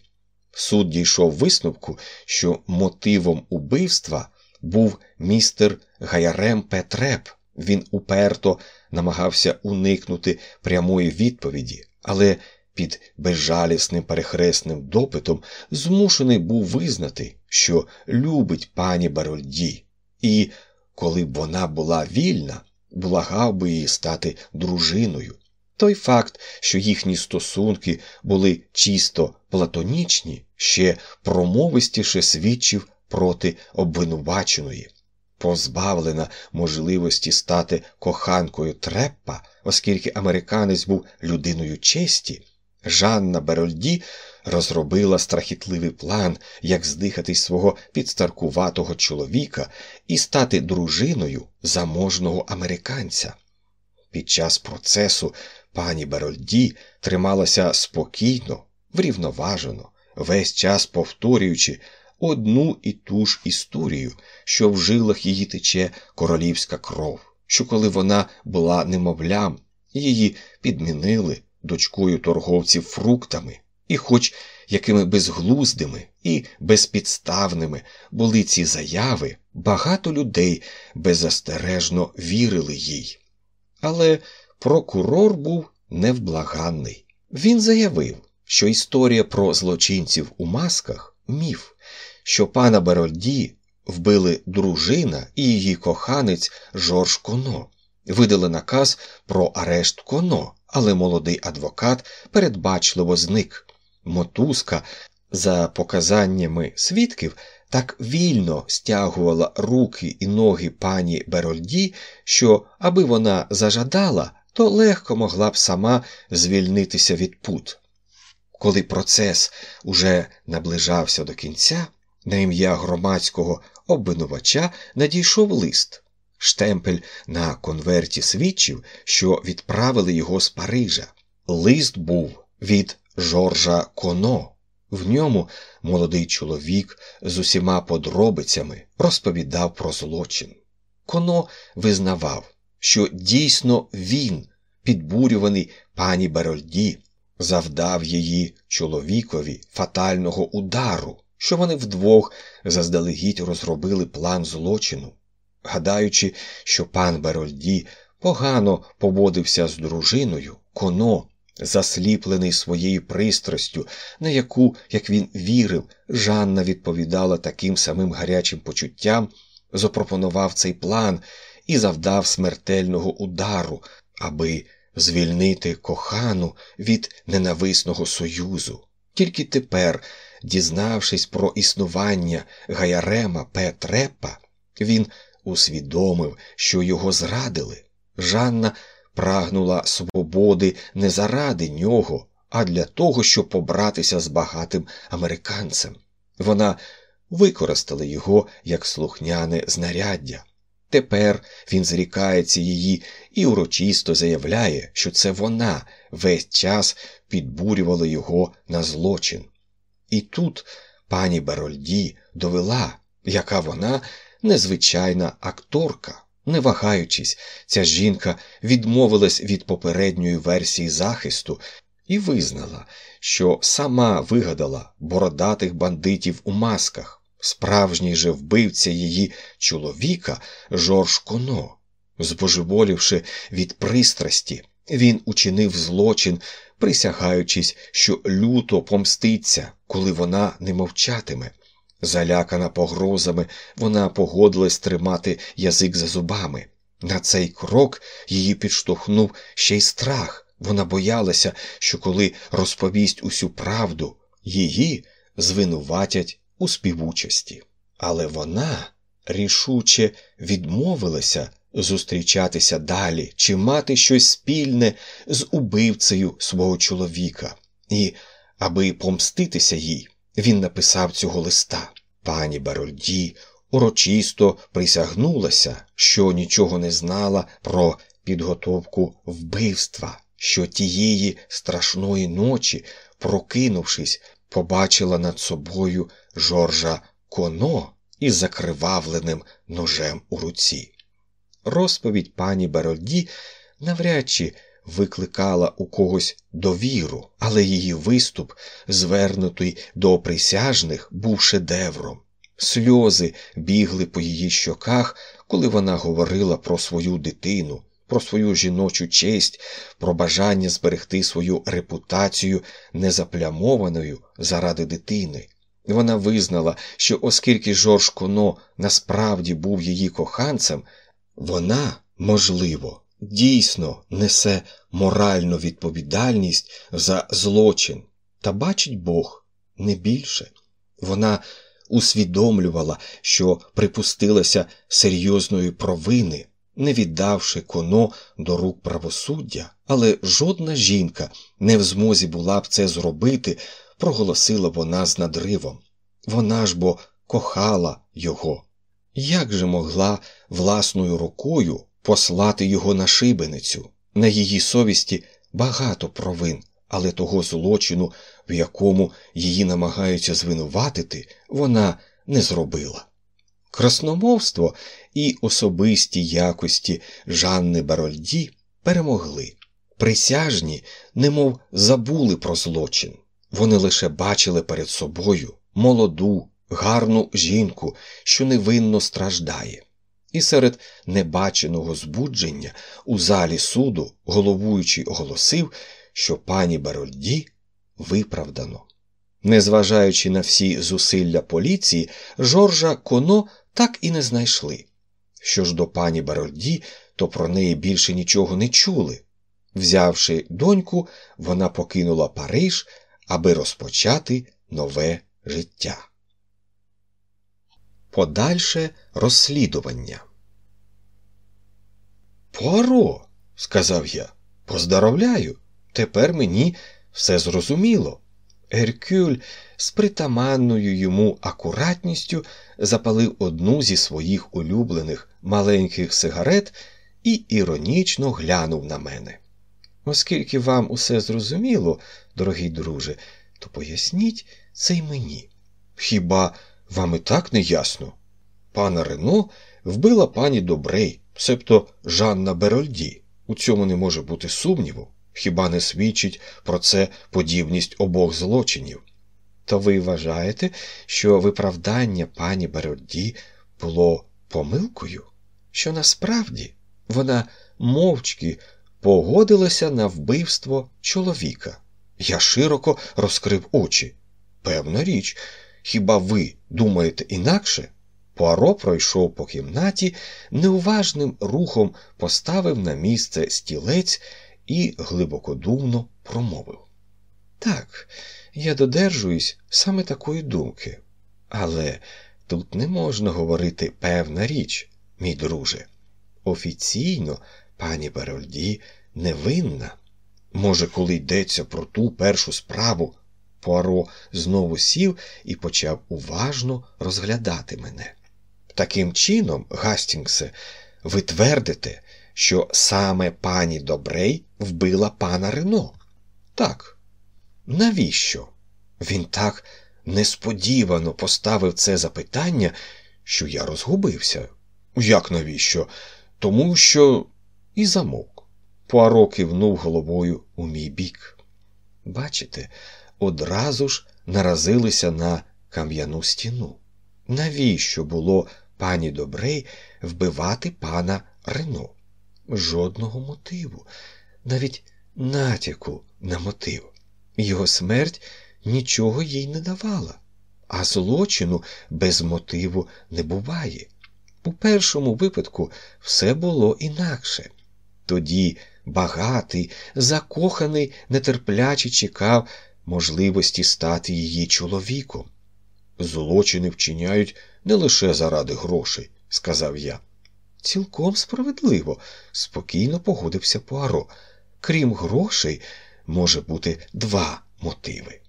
Суд дійшов висновку, що мотивом убивства був містер Гаярем Петреп. Він уперто намагався уникнути прямої відповіді, але під безжалісним перехресним допитом змушений був визнати, що любить пані Барольді, і, коли б вона була вільна, благав би її стати дружиною. Той факт, що їхні стосунки були чисто платонічні, ще промовистіше свідчив проти обвинуваченої. Позбавлена можливості стати коханкою Треппа, оскільки американець був людиною честі, Жанна Берольді розробила страхітливий план, як здихати свого підстаркуватого чоловіка і стати дружиною заможного американця. Під час процесу пані Берольді трималася спокійно, врівноважено, весь час повторюючи одну і ту ж історію, що в жилах її тече королівська кров, що коли вона була немовлям, її підмінили дочкою торговців фруктами, і, хоч якими безглуздими і безпідставними були ці заяви, багато людей беззастережно вірили їй. Але прокурор був невблаганний. Він заявив, що історія про злочинців у масках міф, що пана Берольді вбили дружина і її коханець Жорж Коно, видали наказ про арешт Коно, але молодий адвокат передбачливо зник. Мотузка, за показаннями свідків, так вільно стягувала руки і ноги пані Берольді, що, аби вона зажадала, то легко могла б сама звільнитися від пут. Коли процес уже наближався до кінця, на ім'я громадського обвинувача надійшов лист. Штемпель на конверті свідчив, що відправили його з Парижа. Лист був від Жоржа Коно. В ньому молодий чоловік з усіма подробицями розповідав про злочин. Коно визнавав, що дійсно він, підбурюваний пані Берольді, завдав її чоловікові фатального удару, що вони вдвох заздалегідь розробили план злочину, гадаючи, що пан Берольді погано поводився з дружиною, коно, засліплений своєю пристрастю, на яку, як він вірив, Жанна відповідала таким самим гарячим почуттям, запропонував цей план і завдав смертельного удару, аби звільнити кохану від ненависного союзу. Тільки тепер, дізнавшись про існування Гаярема Петрепа, він усвідомив, що його зрадили. Жанна прагнула свободи не заради нього, а для того, щоб побратися з багатим американцем. Вона використала його як слухняне знаряддя. Тепер він зрікається її і урочисто заявляє, що це вона весь час підбурювала його на злочин. І тут пані Барольді довела, яка вона незвичайна акторка. Не вагаючись, ця жінка відмовилась від попередньої версії захисту і визнала, що сама вигадала бородатих бандитів у масках. Справжній же вбивця її чоловіка Жорж Коно. Збожеволівши від пристрасті, він учинив злочин, присягаючись, що люто помститься, коли вона не мовчатиме. Залякана погрозами, вона погодилась тримати язик за зубами. На цей крок її підштовхнув ще й страх. Вона боялася, що коли розповість усю правду, її звинуватять у співучасті. Але вона рішуче відмовилася зустрічатися далі чи мати щось спільне з убивцею свого чоловіка, і, аби помститися їй, він написав цього листа. Пані Барольді урочисто присягнулася, що нічого не знала про підготовку вбивства, що тієї страшної ночі, прокинувшись, побачила над собою Жоржа Коно із закривавленим ножем у руці. Розповідь пані Барольді навряд чи викликала у когось довіру, але її виступ, звернутий до присяжних, був шедевром. Сльози бігли по її щоках, коли вона говорила про свою дитину, про свою жіночу честь, про бажання зберегти свою репутацію незаплямованою заради дитини. Вона визнала, що оскільки Жорж Коно насправді був її коханцем, вона, можливо, дійсно несе моральну відповідальність за злочин, та бачить Бог не більше. Вона усвідомлювала, що припустилася серйозної провини, не віддавши коно до рук правосуддя, але жодна жінка не в змозі була б це зробити, проголосила вона з надривом. Вона ж бо кохала його. Як же могла власною рукою послати його на шибеницю? На її совісті багато провин, але того злочину, в якому її намагаються звинуватити, вона не зробила. Красномовство і особисті якості Жанни Барольді перемогли. Присяжні, немов забули про злочин. Вони лише бачили перед собою молоду, гарну жінку, що невинно страждає. І серед небаченого збудження у залі суду головуючий оголосив, що пані Барольді виправдано. Незважаючи на всі зусилля поліції, Жоржа Коно так і не знайшли. Що ж до пані Барольді, то про неї більше нічого не чули. Взявши доньку, вона покинула Париж, аби розпочати нове життя. Подальше розслідування. Пуаро, сказав я, поздоровляю. Тепер мені все зрозуміло. Геркюль з притаманною йому акуратністю запалив одну зі своїх улюблених маленьких сигарет і іронічно глянув на мене. Оскільки вам усе зрозуміло, дорогий друже, то поясніть це й мені. Хіба вам і так не ясно? Пана Рено вбила пані Добрей, себто Жанна Берольді. У цьому не може бути сумніву. Хіба не свідчить про це подібність обох злочинів? То ви вважаєте, що виправдання пані Берольді було помилкою? Що насправді вона мовчки погодилася на вбивство чоловіка? Я широко розкрив очі. Певна річ, хіба ви думаєте інакше? Пуаро пройшов по кімнаті, неуважним рухом поставив на місце стілець і глибокодумно промовив. Так, я додержуюсь саме такої думки, але тут не можна говорити певна річ, мій друже. Офіційно пані Берольді невинна. Може, коли йдеться про ту першу справу, Пуаро знову сів і почав уважно розглядати мене. Таким чином, Гастінгсе, ви твердите, що саме пані Добрей вбила пана Рено? Так. Навіщо? Він так несподівано поставив це запитання, що я розгубився. Як навіщо? Тому що і замовк. Пуаро кивнув головою у мій бік. Бачите, одразу ж наразилися на кам'яну стіну. Навіщо було пані Добрей вбивати пана Рено? Жодного мотиву, навіть натяку на мотив. Його смерть нічого їй не давала, а злочину без мотиву не буває. У першому випадку все було інакше. Тоді багатий, закоханий, нетерпляче чекав можливості стати її чоловіком. Злочини вчиняють не лише заради грошей, сказав я. Цілком справедливо, спокійно погодився Пуаро. Крім грошей, може бути два мотиви: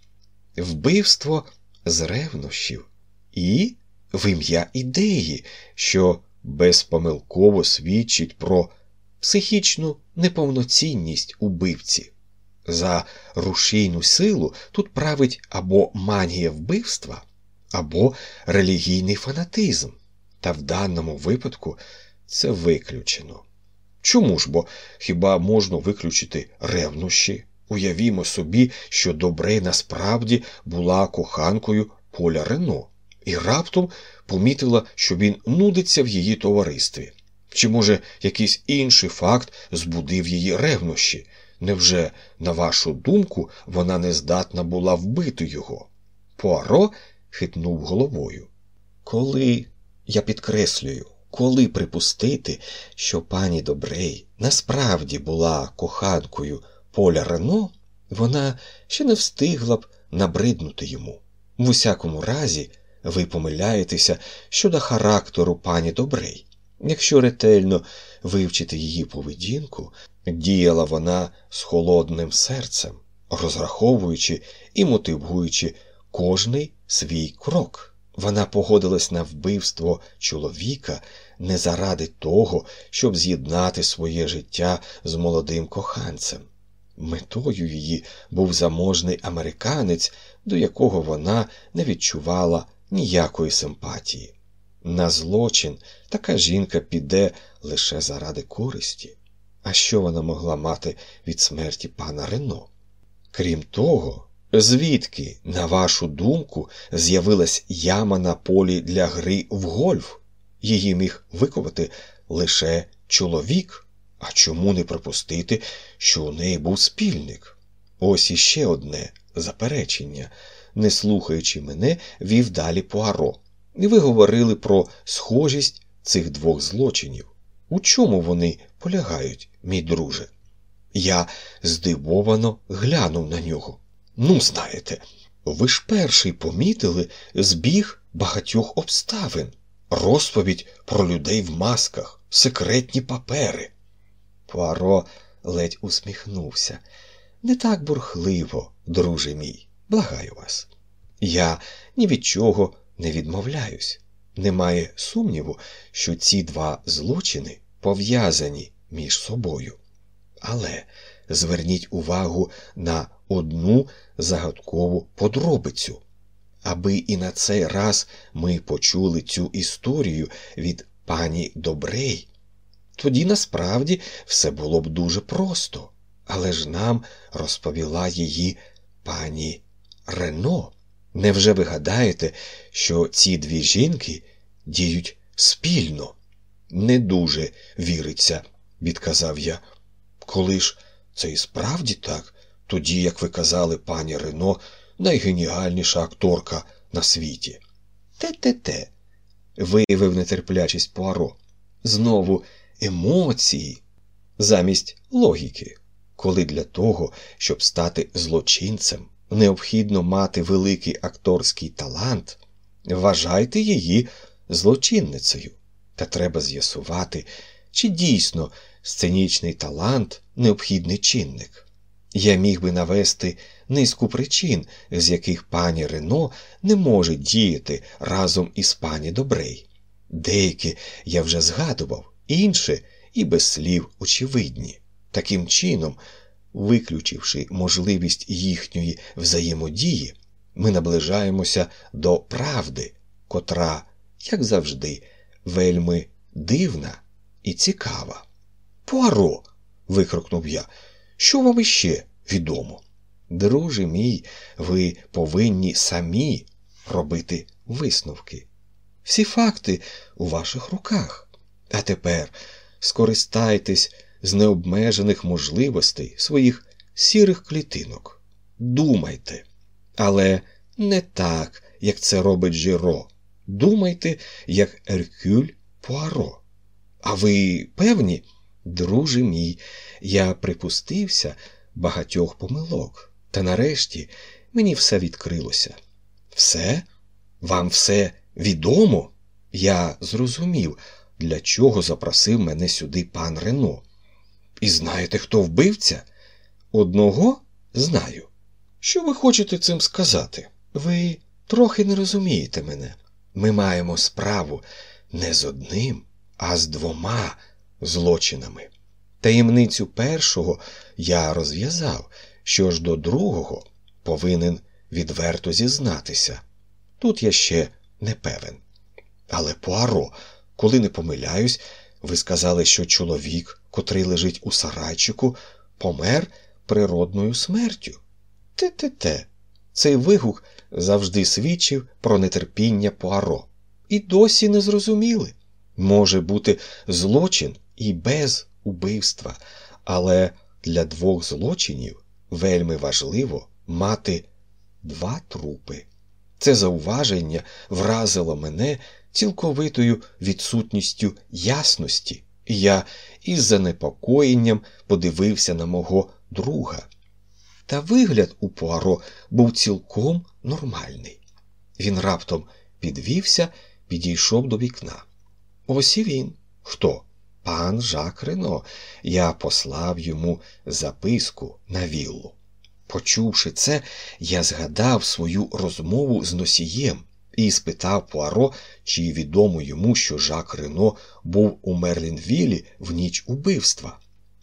вбивство з ревнощів і в ім'я ідеї, що безпомилково свідчить про психічну неповноцінність убивці. За рушійну силу тут править або манія вбивства, або релігійний фанатизм, та в даному випадку це виключено. Чому ж бо хіба можна виключити ревнощі? Уявімо собі, що Добрей насправді була коханкою Поля Рено, і раптом помітила, що він нудиться в її товаристві. Чи, може, якийсь інший факт збудив її ревнощі? Невже, на вашу думку, вона не здатна була вбити його? Пуаро хитнув головою. Коли, я підкреслюю, коли припустити, що пані Добрей насправді була коханкою Поля Рено, вона ще не встигла б набриднути йому. В усякому разі, ви помиляєтеся щодо характеру пані Добрей. Якщо ретельно вивчити її поведінку, діяла вона з холодним серцем, розраховуючи і мотивуючи кожний свій крок. Вона погодилась на вбивство чоловіка не заради того, щоб з'єднати своє життя з молодим коханцем. Метою її був заможний американець, до якого вона не відчувала ніякої симпатії. На злочин така жінка піде лише заради користі. А що вона могла мати від смерті пана Рено? Крім того, звідки, на вашу думку, з'явилась яма на полі для гри в гольф? Її міг виковати лише чоловік. А чому не припустити, що у неї був спільник? Ось іще одне заперечення, не слухаючи мене, вів далі Пуаро. І ви говорили про схожість цих двох злочинів. У чому вони полягають, мій друже? Я здивовано глянув на нього. Ну, знаєте, ви ж перший помітили збіг багатьох обставин, розповідь про людей в масках, секретні папери. Пуаро ледь усміхнувся. Не так бурхливо, друже мій, благаю вас. Я ні від чого не відмовляюсь. Немає сумніву, що ці два злочини пов'язані між собою. Але зверніть увагу на одну загадкову подробицю. Аби і на цей раз ми почули цю історію від пані Добрей, тоді насправді все було б дуже просто, але ж нам розповіла її пані Рено. Невже ви гадаєте, що ці дві жінки діють спільно? Не дуже віриться, відказав я. Коли ж це і справді так, тоді, як ви казали, пані Рено, найгеніальніша акторка на світі. Те-те-те, виявив нетерплячість Пуаро. Знову емоції замість логіки, коли для того, щоб стати злочинцем, необхідно мати великий акторський талант, вважайте її злочинницею, та треба з'ясувати, чи дійсно сценічний талант необхідний чинник. Я міг би навести низку причин, з яких пані Рено не може діяти разом із пані Добрей. Деякі я вже згадував, інші і без слів очевидні. Таким чином, виключивши можливість їхньої взаємодії, ми наближаємося до правди, котра, як завжди, вельми дивна і цікава. Пуаро. викрикнув я, що вам іще відомо? Друже мій, ви повинні самі робити висновки. Всі факти у ваших руках. А тепер скористайтесь з необмежених можливостей своїх сірих клітинок. Думайте, але не так, як це робить Жиро. Думайте, як Еркюль Пуаро. А ви певні, друже мій, я припустився багатьох помилок, та нарешті мені все відкрилося. Все? Вам все відомо? Я зрозумів, для чого запросив мене сюди пан Рено. І знаєте, хто вбивця? Одного знаю. Що ви хочете цим сказати? Ви трохи не розумієте мене. Ми маємо справу не з одним, а з двома злочинами. Таємницю першого я розв'язав, що ж до другого повинен відверто зізнатися. Тут я ще не певен. Але Пуаро, коли не помиляюсь, ви сказали, що чоловік, котрий лежить у сарайчику, помер природною смертю. Те-те-те. Цей вигук завжди свідчив про нетерпіння Пуаро. І досі не зрозуміли. Може бути злочин і без убивства, але для двох злочинів вельми важливо мати два трупи. Це зауваження вразило мене цілковитою відсутністю ясності, і я із занепокоєнням подивився на мого друга. Та вигляд у Пуаро був цілком нормальний. Він раптом підвівся, підійшов до вікна. Ось і він. Хто? Пан Жак Рено. Я послав йому записку на віллу. Почувши це, я згадав свою розмову з носієм і спитав Пуаро, чи відомо йому, що Жак Рено був у Мерлінвілі в ніч убивства.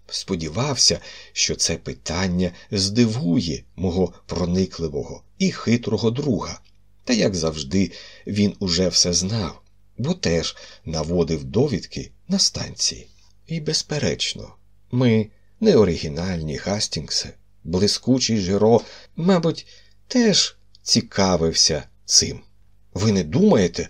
Сподівався, що це питання здивує мого проникливого і хитрого друга. Та, як завжди, він уже все знав, бо теж наводив довідки на станції. І, безперечно, ми не оригінальні Гастінгси, блискучий Жиро, мабуть, теж цікавився цим. Ви не думаєте?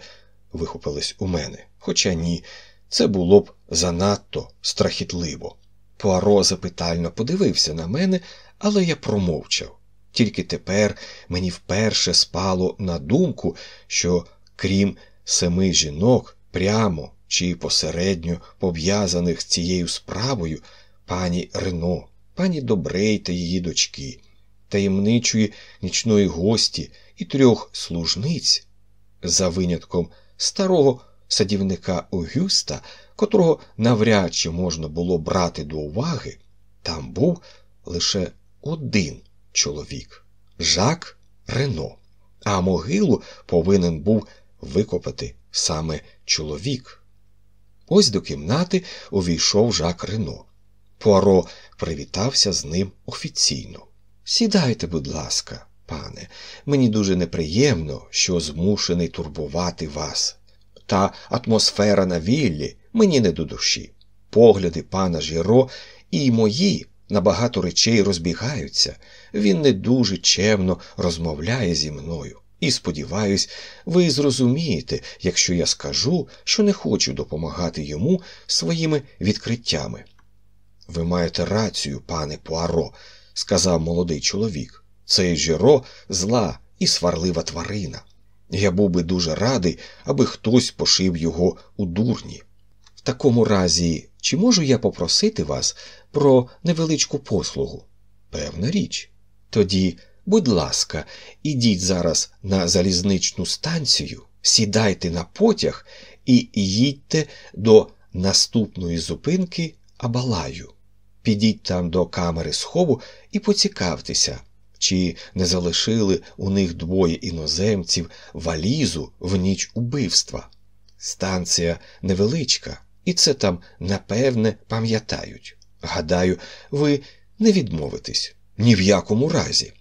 вихопилось у мене, хоча ні, це було б занадто страхітливо. Пуаро запитально подивився на мене, але я промовчав. Тільки тепер мені вперше спало на думку, що, крім семи жінок, прямо чи посередньо пов'язаних з цією справою, пані Рено, пані Добрей та її дочки, таємничої нічної гості і трьох служниць, за винятком старого садівника Огюста, котрого навряд чи можна було брати до уваги, там був лише один чоловік Жак Рено, а могилу повинен був викопати саме чоловік. Ось до кімнати увійшов Жак Рено. Пуаро привітався з ним офіційно. Сідайте, будь ласка, пане, мені дуже неприємно, що змушений турбувати вас. Та атмосфера на віллі мені не до душі. Погляди пана Жіро і мої на багато речей розбігаються. Він не дуже чемно розмовляє зі мною. І, сподіваюсь, ви зрозумієте, якщо я скажу, що не хочу допомагати йому своїми відкриттями. Ви маєте рацію, пане Пуаро, сказав молодий чоловік. Цей Жіро зла і сварлива тварина. Я був би дуже радий, аби хтось пошив його у дурні. В такому разі, чи можу я попросити вас про невеличку послугу? Певна річ. Тоді, будь ласка, ідіть зараз на залізничну станцію, сідайте на потяг і їдьте до наступної зупинки Абалаю. Підіть там до камери схову і поцікавтеся, чи не залишили у них двоє іноземців валізу в ніч убивства. Станція невеличка, і це там, напевне, пам'ятають. Гадаю, ви не відмовитесь ні в якому разі.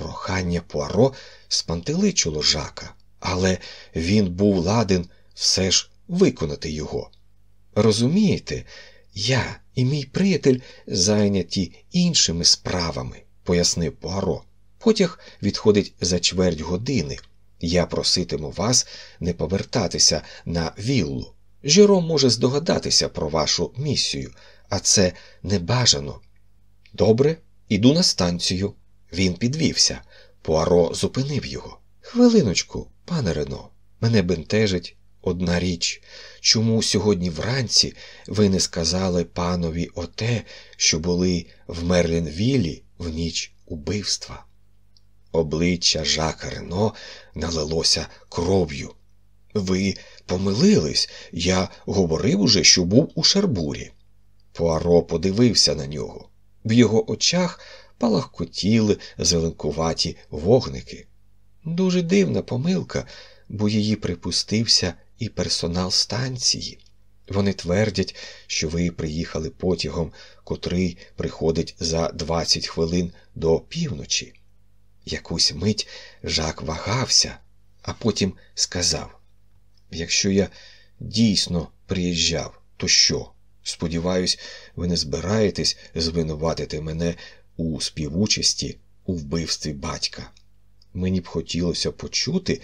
Прохання Пуаро спантеличило жака, але він був ладен все ж виконати його. Розумієте, я і мій приятель зайняті іншими справами, пояснив Пуаро. Потяг відходить за чверть години. Я проситиму вас не повертатися на віллу. Жіро може здогадатися про вашу місію, а це небажано. Добре, іду на станцію. Він підвівся. Пуаро зупинив його. Хвилиночку, пане Рено, мене бентежить одна річ. Чому сьогодні вранці ви не сказали панові оте, що були в Мерлінвілі в ніч убивства? Обличчя Жака Рено налилося кров'ю. Ви помилились, я говорив уже, що був у Шарбурі. Пуаро подивився на нього. В його очах палахкотіли зеленкуваті вогники. Дуже дивна помилка, бо її припустився і персонал станції. Вони твердять, що ви приїхали потягом, котрий приходить за 20 хвилин до півночі. Якусь мить Жак вагався, а потім сказав: Якщо я дійсно приїжджав, то що? Сподіваюсь, ви не збираєтесь звинуватити мене у співучасті у вбивстві батька. Мені б хотілося почути,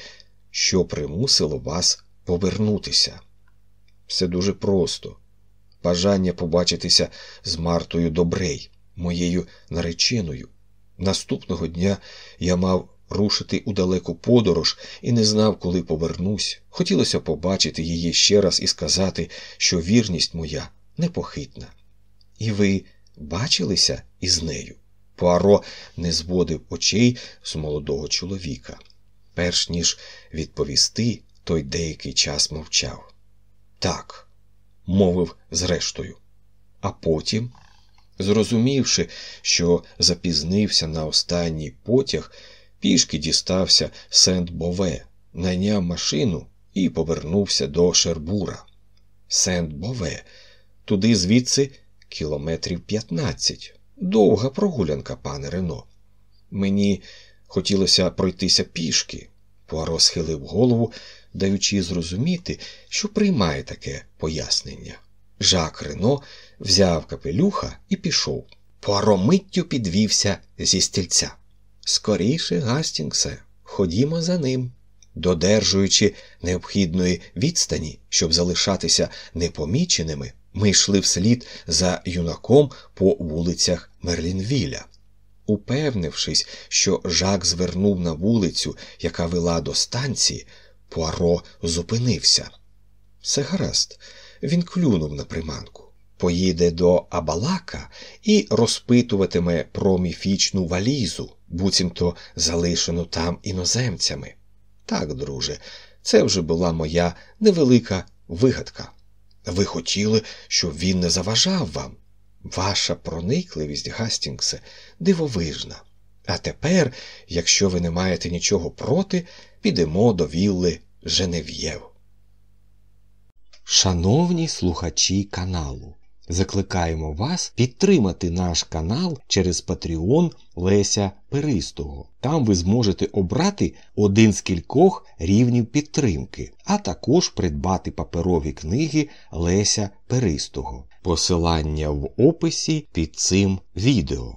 що примусило вас повернутися. Все дуже просто. Бажання побачитися з Мартою Добрей, моєю нареченою. Наступного дня я мав рушити у далеку подорож і не знав, коли повернусь. Хотілося побачити її ще раз і сказати, що вірність моя непохитна. І ви бачилися із нею? Пуаро не зводив очей з молодого чоловіка. Перш ніж відповісти, той деякий час мовчав. Так, мовив зрештою. А потім, зрозумівши, що запізнився на останній потяг, пішки дістався Сент Бове, найняв машину і повернувся до Шербура. Сент Бове, туди звідси кілометрів п'ятнадцять. Довга прогулянка, пане Рено. Мені хотілося пройтися пішки. Пуаро схилив голову, даючи зрозуміти, що приймає таке пояснення. Жак Рено взяв капелюха і пішов. Пуаро миттю підвівся зі стільця. Скоріше, Гастінгсе, ходімо за ним. Додержуючи необхідної відстані, щоб залишатися непоміченими, ми йшли вслід за юнаком по вулицях Мерлінвіля. Упевнившись, що Жак звернув на вулицю, яка вела до станції, Пуаро зупинився. Все гаразд, він клюнув на приманку. Поїде до Абалака і розпитуватиме про міфічну валізу, буцімто залишену там іноземцями. Так, друже, це вже була моя невелика вигадка. Ви хотіли, щоб він не заважав вам. Ваша проникливість, Гастінгсе, дивовижна. А тепер, якщо ви не маєте нічого проти, підемо до вілли Женев'єв. Шановні слухачі каналу, закликаємо вас підтримати наш канал через Patreon Леся Перистого. Там ви зможете обрати один з кількох рівнів підтримки, а також придбати паперові книги Леся Перистого. Посилання в описі під цим відео.